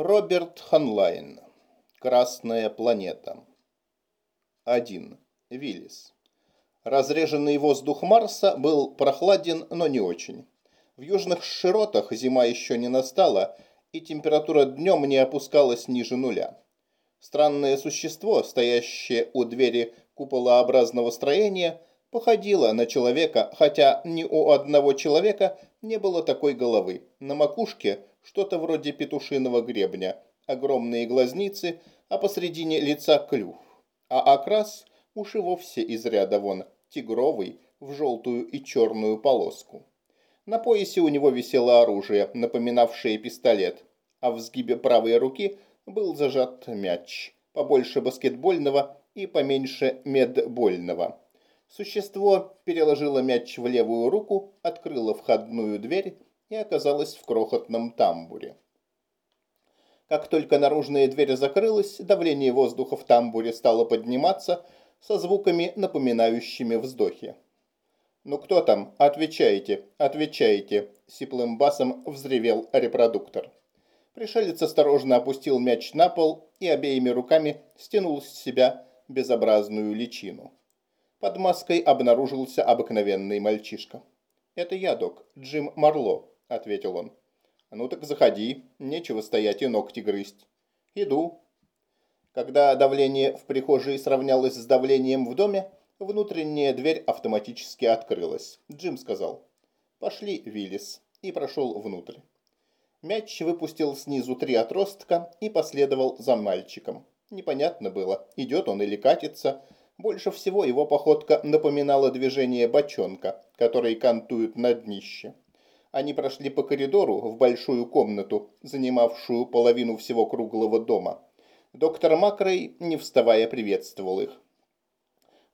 Роберт Ханлайн. Красная планета. 1. Виллис. Разреженный воздух Марса был прохладен, но не очень. В южных широтах зима еще не настала, и температура днем не опускалась ниже нуля. Странное существо, стоящее у двери куполообразного строения, походило на человека, хотя ни у одного человека не было такой головы. На макушке что-то вроде петушиного гребня, огромные глазницы, а посредине лица клюв. А окрас уж и вовсе из ряда вон, тигровый, в желтую и черную полоску. На поясе у него висело оружие, напоминавшее пистолет, а в сгибе правой руки был зажат мяч, побольше баскетбольного и поменьше медбольного. Существо переложило мяч в левую руку, открыло входную дверь и оказалось в крохотном тамбуре. Как только наружная дверь закрылась, давление воздуха в тамбуре стало подниматься со звуками, напоминающими вздохи. «Ну кто там? Отвечайте, отвечайте!» – сиплым басом взревел репродуктор. Пришелец осторожно опустил мяч на пол и обеими руками стянул с себя безобразную личину. Под маской обнаружился обыкновенный мальчишка. «Это я, док, Джим Марло», — ответил он. «Ну так заходи, нечего стоять и ногти грызть». «Иду». Когда давление в прихожей сравнялось с давлением в доме, внутренняя дверь автоматически открылась. Джим сказал «Пошли, Виллис», и прошел внутрь. Мяч выпустил снизу три отростка и последовал за мальчиком. Непонятно было, идет он или катится, больше всего его походка напоминала движение бочонка, который кантуют на днище. Они прошли по коридору в большую комнату, занимавшую половину всего круглого дома. Доктор Макрей, не вставая, приветствовал их.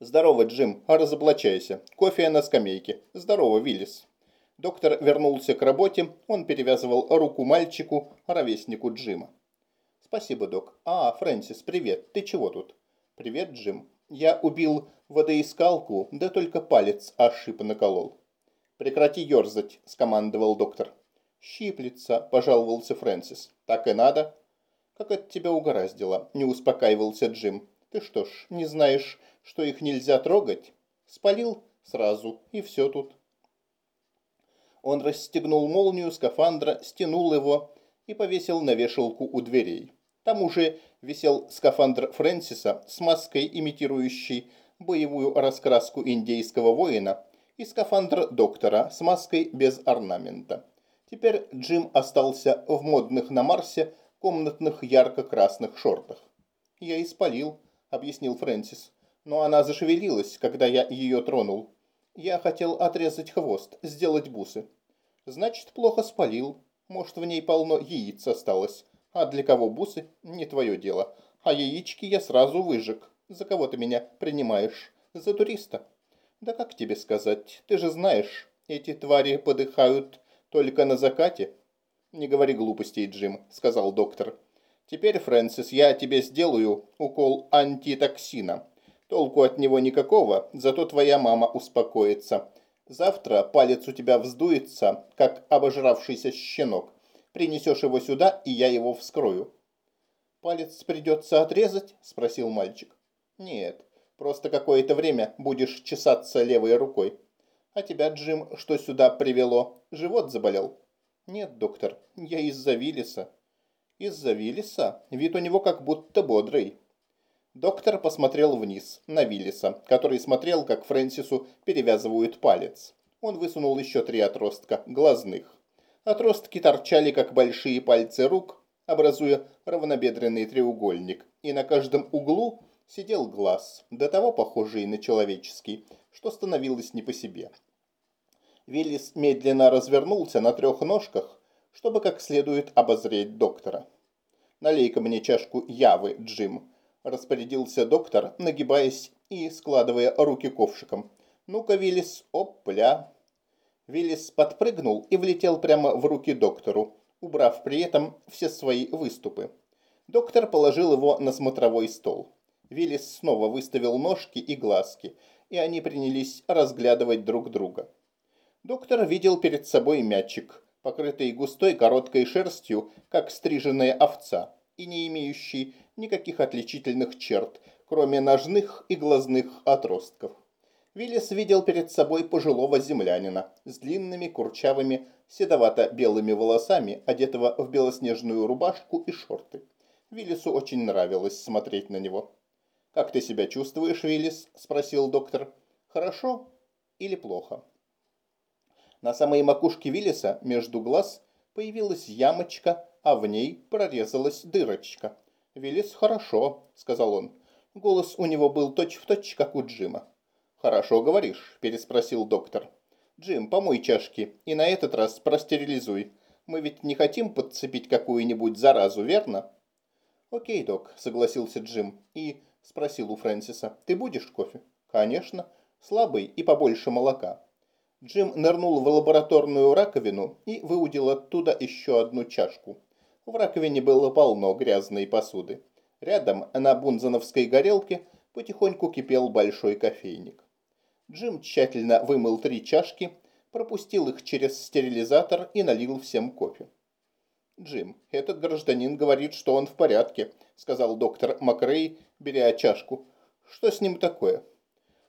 «Здорово, Джим, разоблачайся. Кофе на скамейке. Здорово, Виллис». Доктор вернулся к работе, он перевязывал руку мальчику, ровеснику Джима. «Спасибо, док. А, Фрэнсис, привет. Ты чего тут?» «Привет, Джим. Я убил водоискалку, да только палец ошиб наколол. «Прекрати ерзать», – скомандовал доктор. «Щиплется», – пожаловался Фрэнсис. «Так и надо». «Как это тебя угораздило?» – не успокаивался Джим. «Ты что ж, не знаешь, что их нельзя трогать?» «Спалил сразу, и все тут». Он расстегнул молнию скафандра, стянул его и повесил на вешалку у дверей. Там уже висел скафандр Фрэнсиса с маской, имитирующей боевую раскраску индейского воина, и скафандр доктора с маской без орнамента. Теперь Джим остался в модных на Марсе комнатных ярко-красных шортах. «Я испалил», — объяснил Фрэнсис. «Но она зашевелилась, когда я ее тронул. Я хотел отрезать хвост, сделать бусы». «Значит, плохо спалил. Может, в ней полно яиц осталось. А для кого бусы – не твое дело. А яички я сразу выжег. За кого ты меня принимаешь? За туриста? Да как тебе сказать? Ты же знаешь, эти твари подыхают только на закате. Не говори глупостей, Джим, сказал доктор. Теперь, Фрэнсис, я тебе сделаю укол антитоксина. Толку от него никакого, зато твоя мама успокоится. Завтра палец у тебя вздуется, как обожравшийся щенок. Принесешь его сюда, и я его вскрою». «Палец придется отрезать?» – спросил мальчик. «Нет, просто какое-то время будешь чесаться левой рукой. А тебя, Джим, что сюда привело? Живот заболел?» «Нет, доктор, я из-за Виллиса». «Из-за Виллиса? Вид у него как будто бодрый». Доктор посмотрел вниз, на Виллиса, который смотрел, как Фрэнсису перевязывают палец. Он высунул еще три отростка, глазных. Отростки торчали, как большие пальцы рук, образуя равнобедренный треугольник, и на каждом углу сидел глаз, до того похожий на человеческий, что становилось не по себе. Виллис медленно развернулся на трех ножках, чтобы как следует обозреть доктора. «Налей-ка мне чашку явы, Джим», – распорядился доктор, нагибаясь и складывая руки ковшиком. «Ну-ка, Виллис, опля!» Виллис подпрыгнул и влетел прямо в руки доктору, убрав при этом все свои выступы. Доктор положил его на смотровой стол. Виллис снова выставил ножки и глазки, и они принялись разглядывать друг друга. Доктор видел перед собой мячик, покрытый густой короткой шерстью, как стриженная овца, и не имеющий никаких отличительных черт, кроме ножных и глазных отростков. Виллис видел перед собой пожилого землянина с длинными курчавыми седовато-белыми волосами, одетого в белоснежную рубашку и шорты. Виллису очень нравилось смотреть на него. «Как ты себя чувствуешь, Виллис?» – спросил доктор. «Хорошо или плохо?» На самой макушке Виллиса между глаз появилась ямочка, а в ней прорезалась дырочка. «Виллис, хорошо», – сказал он. Голос у него был точь-в-точь, точь, как у Джима. «Хорошо говоришь», – переспросил доктор. «Джим, помой чашки и на этот раз простерилизуй. Мы ведь не хотим подцепить какую-нибудь заразу, верно?» «Окей, док», – согласился Джим и спросил у Фрэнсиса. «Ты будешь кофе?» «Конечно. Слабый и побольше молока». Джим нырнул в лабораторную раковину и выудил оттуда еще одну чашку. В раковине было полно грязной посуды. Рядом на бунзановской горелке потихоньку кипел большой кофейник. Джим тщательно вымыл три чашки, пропустил их через стерилизатор и налил всем кофе. «Джим, этот гражданин говорит, что он в порядке», — сказал доктор Макрей, беря чашку. «Что с ним такое?»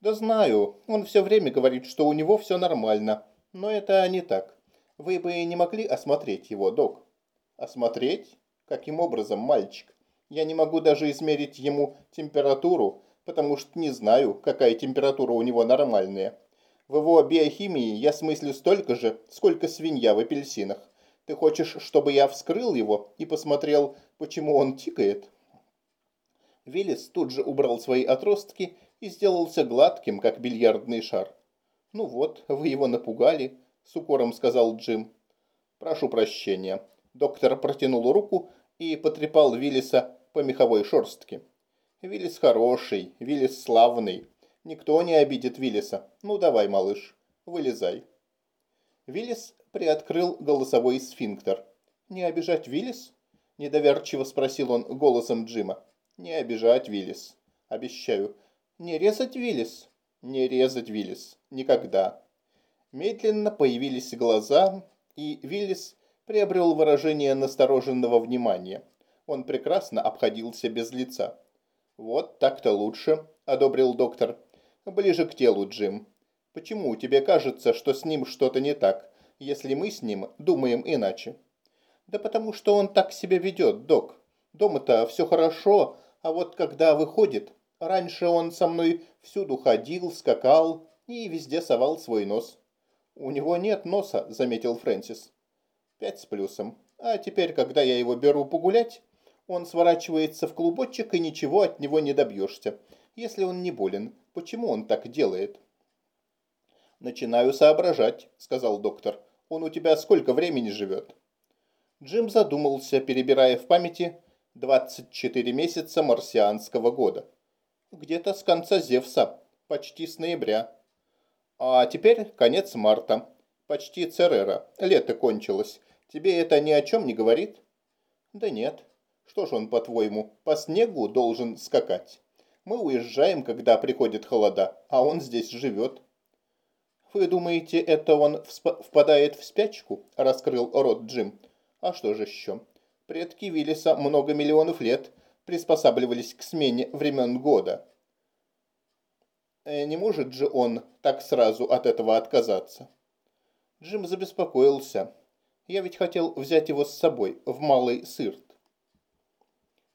«Да знаю. Он все время говорит, что у него все нормально. Но это не так. Вы бы не могли осмотреть его, док?» «Осмотреть? Каким образом, мальчик? Я не могу даже измерить ему температуру, потому что не знаю, какая температура у него нормальная. В его биохимии я смыслю столько же, сколько свинья в апельсинах. Ты хочешь, чтобы я вскрыл его и посмотрел, почему он тикает?» Виллис тут же убрал свои отростки и сделался гладким, как бильярдный шар. «Ну вот, вы его напугали», — с укором сказал Джим. «Прошу прощения». Доктор протянул руку и потрепал Виллиса по меховой шерстке. Виллис хороший, Виллис славный. Никто не обидит Виллиса. Ну давай, малыш, вылезай. Виллис приоткрыл голосовой сфинктер. «Не обижать Виллис?» – недоверчиво спросил он голосом Джима. «Не обижать Виллис. Обещаю. Не резать Виллис?» «Не резать Виллис. Никогда». Медленно появились глаза, и Виллис приобрел выражение настороженного внимания. Он прекрасно обходился без лица. «Вот так-то лучше», – одобрил доктор. «Ближе к телу, Джим. Почему тебе кажется, что с ним что-то не так, если мы с ним думаем иначе?» «Да потому что он так себя ведет, док. Дома-то все хорошо, а вот когда выходит, раньше он со мной всюду ходил, скакал и везде совал свой нос». «У него нет носа», – заметил Фрэнсис. «Пять с плюсом. А теперь, когда я его беру погулять, он сворачивается в клубочек, и ничего от него не добьешься. Если он не болен, почему он так делает? «Начинаю соображать», — сказал доктор. «Он у тебя сколько времени живет?» Джим задумался, перебирая в памяти 24 месяца марсианского года. «Где-то с конца Зевса, почти с ноября. А теперь конец марта, почти Церера, лето кончилось. Тебе это ни о чем не говорит?» «Да нет», что ж он, по-твоему, по снегу должен скакать? Мы уезжаем, когда приходит холода, а он здесь живет. Вы думаете, это он впадает в спячку? Раскрыл рот Джим. А что же еще? Предки Виллиса много миллионов лет приспосабливались к смене времен года. Э, не может же он так сразу от этого отказаться? Джим забеспокоился. Я ведь хотел взять его с собой в Малый Сырт.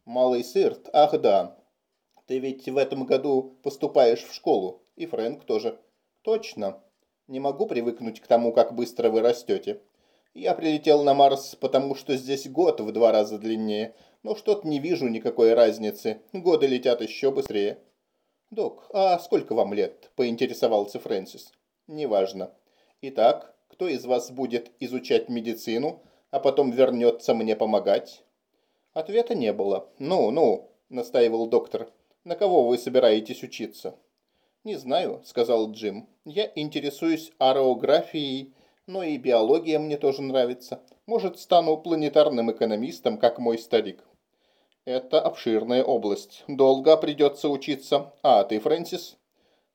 Малый Сырт? Ах да. Ты ведь в этом году поступаешь в школу. И Фрэнк тоже. Точно. Не могу привыкнуть к тому, как быстро вы растете. Я прилетел на Марс, потому что здесь год в два раза длиннее. Но что-то не вижу никакой разницы. Годы летят еще быстрее. «Док, а сколько вам лет?» – поинтересовался Фрэнсис. «Неважно. Итак, кто из вас будет изучать медицину, а потом вернется мне помогать?» Ответа не было. «Ну, ну», – настаивал доктор, – «на кого вы собираетесь учиться?» «Не знаю», – сказал Джим. «Я интересуюсь аэрографией, но и биология мне тоже нравится. Может, стану планетарным экономистом, как мой старик». «Это обширная область. Долго придется учиться. А ты, Фрэнсис?»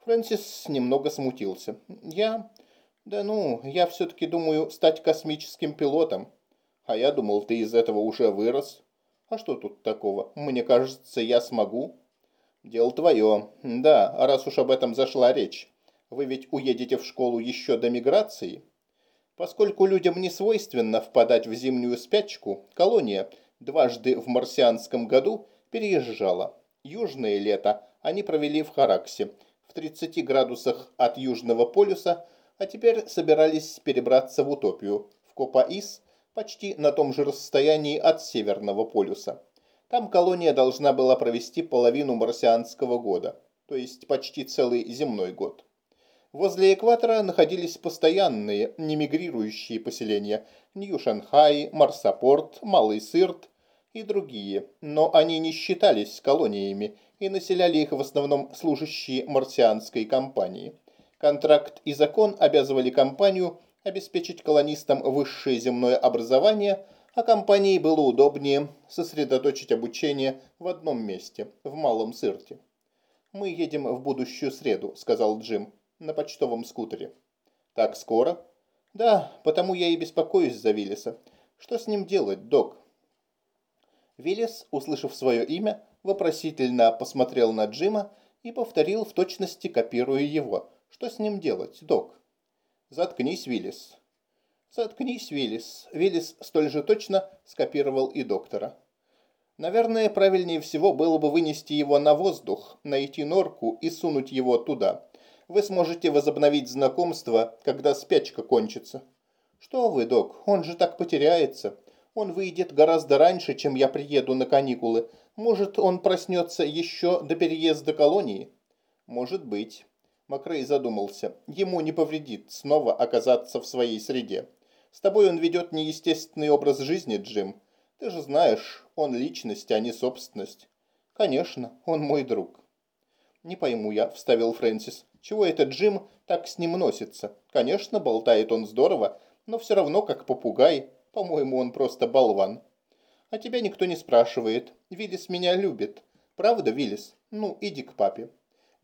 Фрэнсис немного смутился. «Я... Да ну, я все-таки думаю стать космическим пилотом. А я думал, ты из этого уже вырос. А что тут такого? Мне кажется, я смогу. Дело твое. Да, раз уж об этом зашла речь. Вы ведь уедете в школу еще до миграции? Поскольку людям не свойственно впадать в зимнюю спячку, колония дважды в марсианском году переезжала. Южное лето они провели в Хараксе, в 30 градусах от Южного полюса, а теперь собирались перебраться в Утопию, в Копаис, почти на том же расстоянии от Северного полюса. Там колония должна была провести половину марсианского года, то есть почти целый земной год. Возле экватора находились постоянные, не мигрирующие поселения Нью-Шанхай, Марсапорт, Малый Сырт и другие, но они не считались колониями и населяли их в основном служащие марсианской компании. Контракт и закон обязывали компанию обеспечить колонистам высшее земное образование, а компании было удобнее сосредоточить обучение в одном месте, в Малом Сырте. «Мы едем в будущую среду», — сказал Джим на почтовом скутере. Так скоро? Да, потому я и беспокоюсь за Виллиса. Что с ним делать, док? Виллис, услышав свое имя, вопросительно посмотрел на Джима и повторил в точности, копируя его. Что с ним делать, док? Заткнись, Виллис. Заткнись, Виллис. Виллис столь же точно скопировал и доктора. Наверное, правильнее всего было бы вынести его на воздух, найти норку и сунуть его туда вы сможете возобновить знакомство, когда спячка кончится. Что вы, док, он же так потеряется. Он выйдет гораздо раньше, чем я приеду на каникулы. Может, он проснется еще до переезда колонии? Может быть. Макрей задумался. Ему не повредит снова оказаться в своей среде. С тобой он ведет неестественный образ жизни, Джим. Ты же знаешь, он личность, а не собственность. Конечно, он мой друг. Не пойму я, вставил Фрэнсис. Чего этот Джим так с ним носится? Конечно, болтает он здорово, но все равно как попугай. По-моему, он просто болван. А тебя никто не спрашивает. Виллис меня любит. Правда, Виллис? Ну, иди к папе.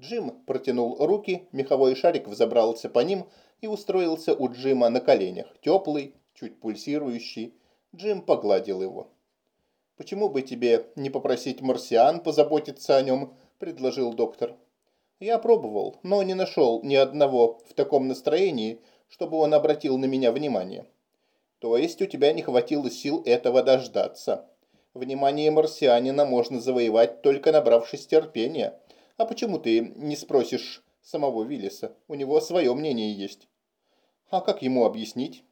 Джим протянул руки, меховой шарик взобрался по ним и устроился у Джима на коленях. Теплый, чуть пульсирующий. Джим погладил его. «Почему бы тебе не попросить марсиан позаботиться о нем?» – предложил доктор. Я пробовал, но не нашел ни одного в таком настроении, чтобы он обратил на меня внимание. То есть у тебя не хватило сил этого дождаться. Внимание марсианина можно завоевать, только набравшись терпения. А почему ты не спросишь самого Виллиса? У него свое мнение есть. А как ему объяснить?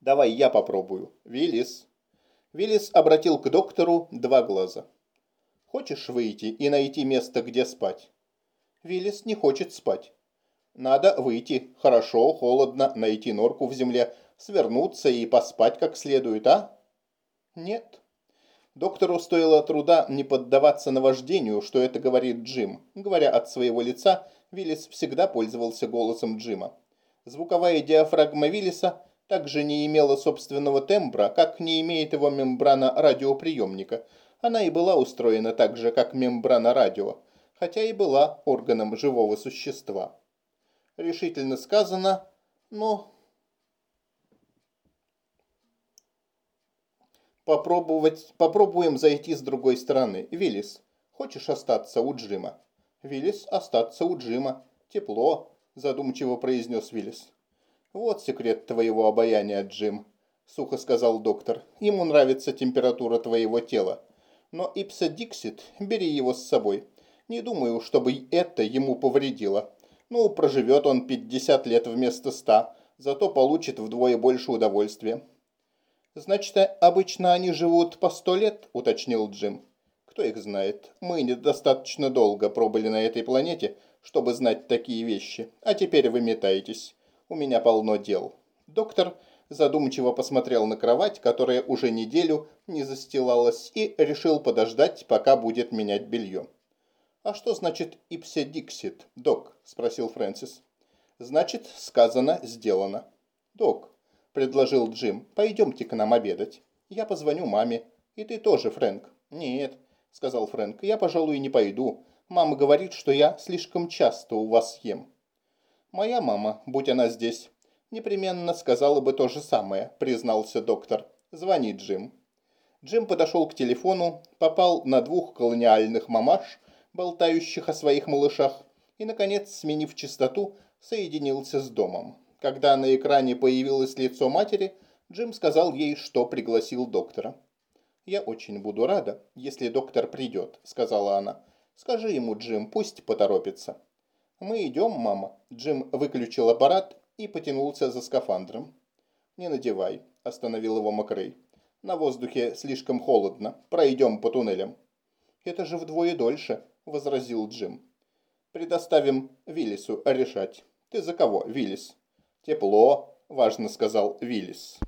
Давай я попробую. Виллис. Виллис обратил к доктору два глаза. Хочешь выйти и найти место, где спать? Виллис не хочет спать. Надо выйти, хорошо, холодно, найти норку в земле, свернуться и поспать как следует, а? Нет. Доктору стоило труда не поддаваться наваждению, что это говорит Джим. Говоря от своего лица, Виллис всегда пользовался голосом Джима. Звуковая диафрагма Виллиса также не имела собственного тембра, как не имеет его мембрана радиоприемника. Она и была устроена так же, как мембрана радио хотя и была органом живого существа. Решительно сказано, но попробовать, попробуем зайти с другой стороны. Виллис, хочешь остаться у Джима? Виллис, остаться у Джима. Тепло, задумчиво произнес Виллис. Вот секрет твоего обаяния, Джим, сухо сказал доктор. Ему нравится температура твоего тела. Но Ипса Диксит, бери его с собой. Не думаю, чтобы это ему повредило. Ну, проживет он 50 лет вместо 100, зато получит вдвое больше удовольствия. «Значит, обычно они живут по сто лет?» – уточнил Джим. «Кто их знает? Мы недостаточно долго пробыли на этой планете, чтобы знать такие вещи. А теперь вы метаетесь. У меня полно дел». Доктор задумчиво посмотрел на кровать, которая уже неделю не застилалась, и решил подождать, пока будет менять белье. «А что значит «ипсе диксит», док?» – спросил Фрэнсис. «Значит, сказано, сделано». «Док», – предложил Джим, – «пойдемте к нам обедать. Я позвоню маме. И ты тоже, Фрэнк». «Нет», – сказал Фрэнк, – «я, пожалуй, не пойду. Мама говорит, что я слишком часто у вас ем». Моя мама, будь она здесь, непременно сказала бы то же самое, признался доктор. Звони, Джим. Джим подошел к телефону, попал на двух колониальных мамаш, болтающих о своих малышах, и, наконец, сменив частоту, соединился с домом. Когда на экране появилось лицо матери, Джим сказал ей, что пригласил доктора. «Я очень буду рада, если доктор придет», — сказала она. «Скажи ему, Джим, пусть поторопится». «Мы идем, мама». Джим выключил аппарат и потянулся за скафандром. «Не надевай», — остановил его Макрей. «На воздухе слишком холодно. Пройдем по туннелям». «Это же вдвое дольше», — возразил Джим. «Предоставим Виллису решать». «Ты за кого, Виллис?» «Тепло», — важно сказал Виллис.